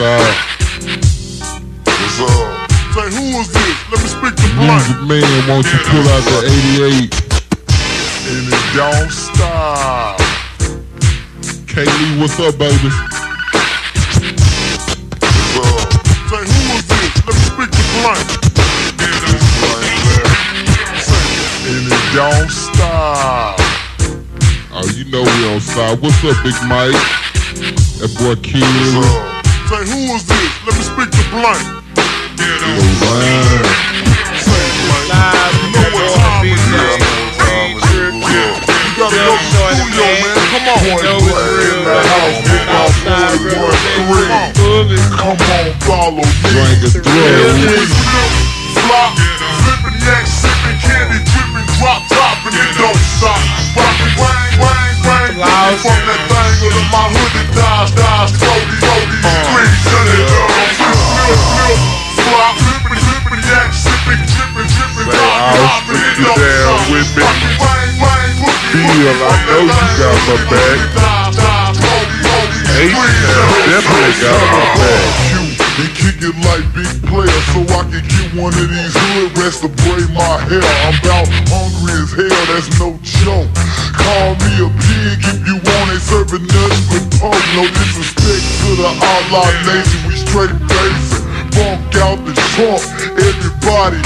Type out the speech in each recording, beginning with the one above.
stop. What's up? Say, who is this? Let me speak to Blunt. Music man, won't you pull out the 88? And it don't stop. Kaylee, what's up, baby? What's up? Say, who is this? Let me speak to Blunt. This Blunt there. Say, and it don't stop. Oh, you know we on side. What's up, Big Mike? That boy What's up? Say, who is this? Let me speak to man. Say, Blunt. Live, You know. You gotta man. Come on. Come on, follow me. Drink a. Flop, flipping yak, sipping candy, dripping, drop it don't stop. Wang, wang, wang, from that thing my hoodie, Feel, I know you got my back. it definitely got my back. and kick it like big player so I can get one of these hood rest to braid my hair. I'm about hungry as hell, that's no joke. Call me a pig if you want it, serving nothing but pork. No disrespect to the outlaw nation, we straight basic. Funk out the trunk, everybody,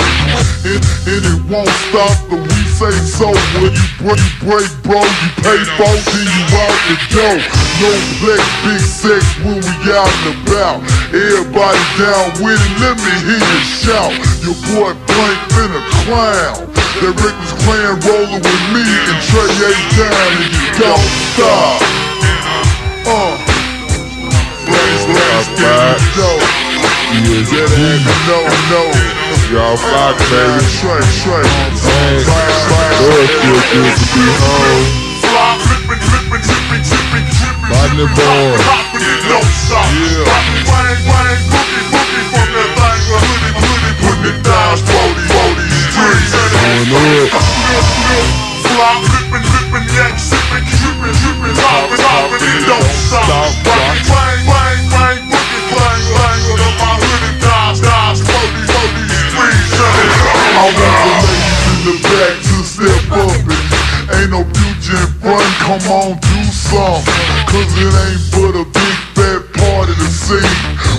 and, and it won't stop till we say so. When you break, you break, bro, you pay for, then you out the door. No flex, big sex when we out and about. Everybody down with it, let me hear you shout. Your boy Blank been a clown. That Reckless Clan rolling with me and Trey A down and you don't stop. Uh. Blaze, blaze, Alright. get you know. Yes, That ain't no, no. Y'all flock, baby. Man, Lord, feel good to be home. Drippin', boy. Yeah. The back to step up and ain't no future in front, come on, do something. Cause it ain't but a big fat party to see.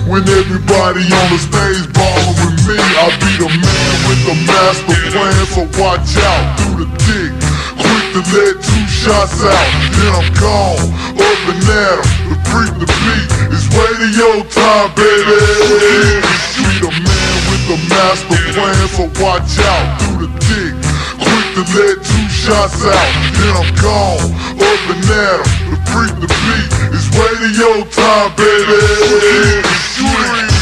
When everybody on the stage ballin' with me, I be the man with the master plan, so watch out, do the dick. Quick to let two shots out, then I'm gone. Up and at 'em, the freak the beat, it's radio time, baby. The master plan, so watch out, do the dick. Quick to let two shots out, then I'm gone. Up and at 'em, the freak the beat, it's radio time, baby.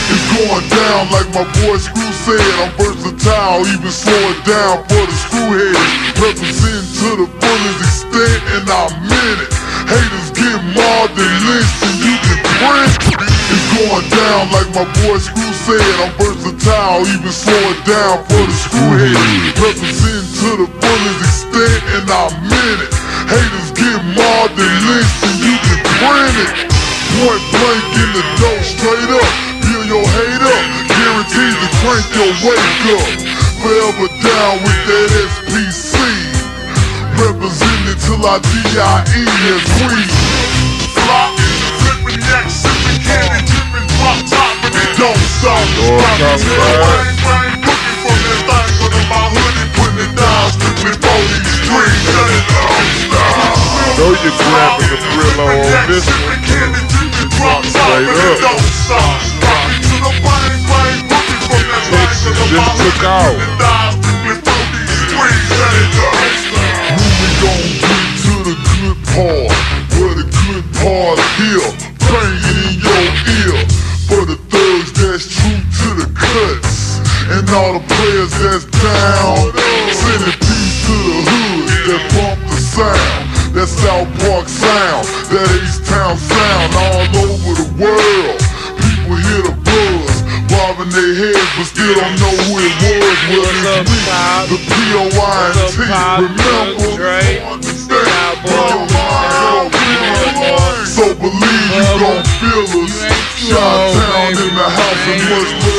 It's going down like my boy Screw said. I'm versatile, even slow it down for the screwheads. Represent to the fullest extent, and I meant it. Haters get mauled and lynched, you can print. Going down like my boy Screw said. I'm versatile, even slow it down for the screwheads. Represent to the fullest extent, and I meant it. Haters get mauled and lynched, and you can print it. Point blank in the dough, straight up. Feel your hate up, guaranteed to crank your wake up. Forever down with that SPC. Represented till I D.I.E. we. Top, and it don't stop. Don't stop, Till right. Bang, bang, boogie that thing under my hoodie, putting it down, strictly for these streets. Shut it down, stop. Know you're grabbing the Brillo on this one. Just took out. Moving all the players that's down. Sending peace to the hood that bump the sound. That South Park sound, that East Town sound all over the world. People hear the buzz, bobbing their heads, but still don't know who it was. Well, it's me, the P.O.I.N.T. What's up, Pop? Remember, Dre? understand, Cowboy. put your mind on it. So believe you gon' feel us. Shot town in the house and much